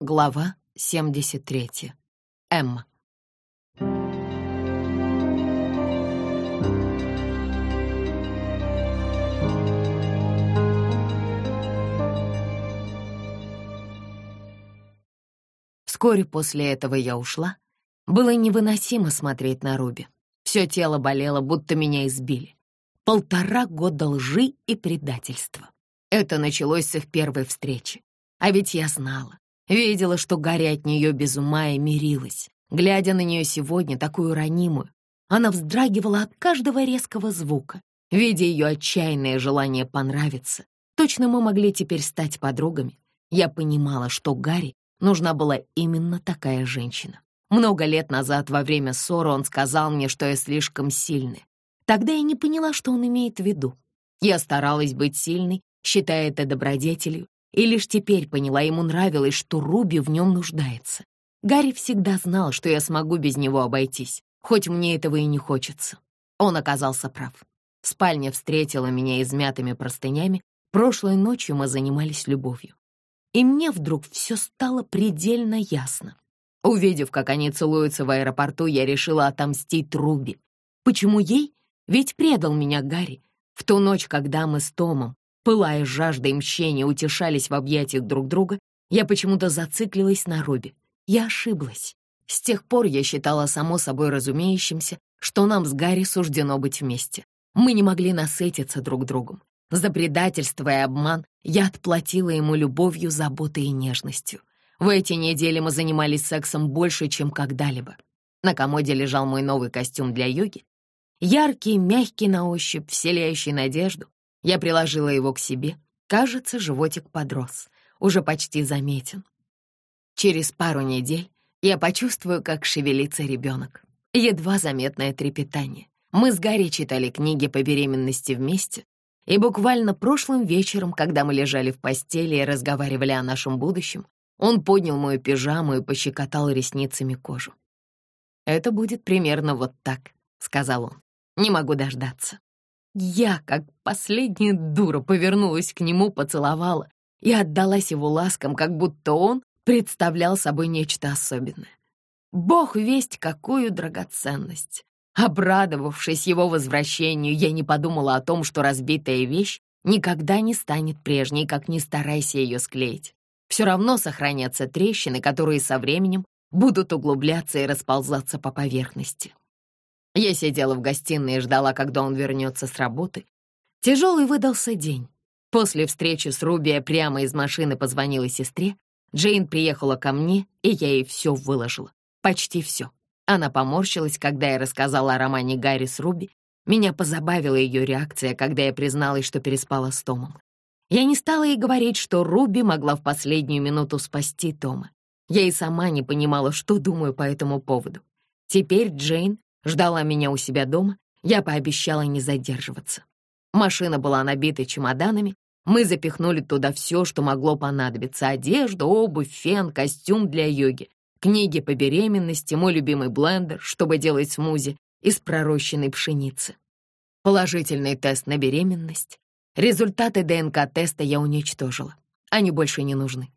Глава 73. Эмма. Вскоре после этого я ушла. Было невыносимо смотреть на Руби. Все тело болело, будто меня избили. Полтора года лжи и предательства. Это началось с их первой встречи. А ведь я знала, видела, что Гарри от нее без ума и мирилась. Глядя на нее сегодня, такую ранимую, она вздрагивала от каждого резкого звука, видя ее отчаянное желание понравиться. Точно мы могли теперь стать подругами. Я понимала, что Гарри нужна была именно такая женщина. Много лет назад, во время ссоры, он сказал мне, что я слишком сильная. Тогда я не поняла, что он имеет в виду. Я старалась быть сильной, считая это добродетелью, и лишь теперь поняла, ему нравилось, что Руби в нем нуждается. Гарри всегда знал, что я смогу без него обойтись, хоть мне этого и не хочется. Он оказался прав. Спальня встретила меня измятыми простынями. Прошлой ночью мы занимались любовью. И мне вдруг все стало предельно ясно. Увидев, как они целуются в аэропорту, я решила отомстить Руби. Почему ей? Ведь предал меня Гарри. В ту ночь, когда мы с Томом, пылая жаждой мщения, утешались в объятиях друг друга, я почему-то зациклилась на Руби. Я ошиблась. С тех пор я считала само собой разумеющимся, что нам с Гарри суждено быть вместе. Мы не могли насытиться друг другом. За предательство и обман я отплатила ему любовью, заботой и нежностью. В эти недели мы занимались сексом больше, чем когда-либо. На комоде лежал мой новый костюм для йоги. Яркий, мягкий на ощупь, вселяющий надежду. Я приложила его к себе. Кажется, животик подрос. Уже почти заметен. Через пару недель я почувствую, как шевелится ребенок. Едва заметное трепетание. Мы с Гарри читали книги по беременности вместе, и буквально прошлым вечером, когда мы лежали в постели и разговаривали о нашем будущем, он поднял мою пижаму и пощекотал ресницами кожу. «Это будет примерно вот так», — сказал он. «Не могу дождаться». Я, как последняя дура, повернулась к нему, поцеловала и отдалась его ласкам, как будто он представлял собой нечто особенное. Бог весть какую драгоценность. Обрадовавшись его возвращению, я не подумала о том, что разбитая вещь никогда не станет прежней, как не старайся ее склеить. Все равно сохранятся трещины, которые со временем будут углубляться и расползаться по поверхности. Я сидела в гостиной и ждала, когда он вернется с работы. Тяжелый выдался день. После встречи с Руби я прямо из машины позвонила сестре. Джейн приехала ко мне, и я ей все выложила. Почти все. Она поморщилась, когда я рассказала о романе Гарри с Руби. Меня позабавила ее реакция, когда я призналась, что переспала с Томом. Я не стала ей говорить, что Руби могла в последнюю минуту спасти Тома. Я и сама не понимала, что думаю по этому поводу. Теперь Джейн ждала меня у себя дома, я пообещала не задерживаться. Машина была набита чемоданами, мы запихнули туда все, что могло понадобиться — одежду, обувь, фен, костюм для йоги, книги по беременности, мой любимый блендер, чтобы делать смузи из пророщенной пшеницы. Положительный тест на беременность, Результаты ДНК-теста я уничтожила. Они больше не нужны.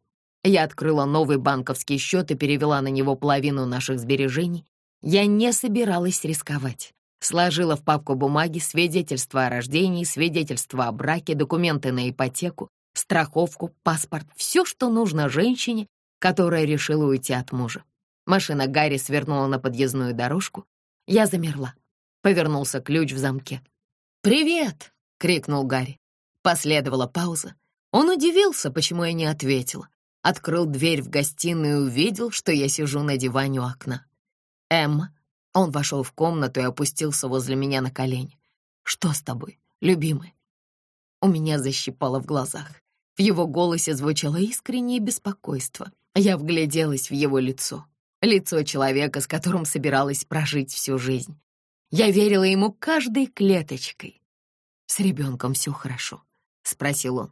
Я открыла новый банковский счет и перевела на него половину наших сбережений. Я не собиралась рисковать. Сложила в папку бумаги свидетельство о рождении, свидетельство о браке, документы на ипотеку, страховку, паспорт, все, что нужно женщине, которая решила уйти от мужа. Машина Гарри свернула на подъездную дорожку. Я замерла. Повернулся ключ в замке. «Привет!» — крикнул Гарри. Последовала пауза. Он удивился, почему я не ответила. Открыл дверь в гостиную и увидел, что я сижу на диване у окна. «Эмма». Он вошел в комнату и опустился возле меня на колени. «Что с тобой, любимый?» У меня защипало в глазах. В его голосе звучало искреннее беспокойство. Я вгляделась в его лицо. Лицо человека, с которым собиралась прожить всю жизнь. Я верила ему каждой клеточкой. С ребенком все хорошо. — спросил он.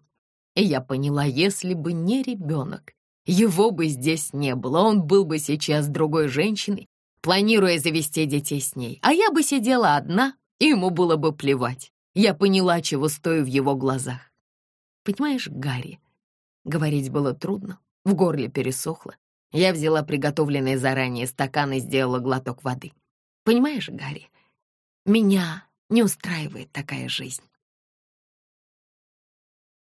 И я поняла, если бы не ребенок, его бы здесь не было, он был бы сейчас другой женщиной, планируя завести детей с ней, а я бы сидела одна, и ему было бы плевать. Я поняла, чего стою в его глазах. Понимаешь, Гарри, говорить было трудно. В горле пересохло. Я взяла приготовленный заранее стакан и сделала глоток воды. Понимаешь, Гарри, меня не устраивает такая жизнь.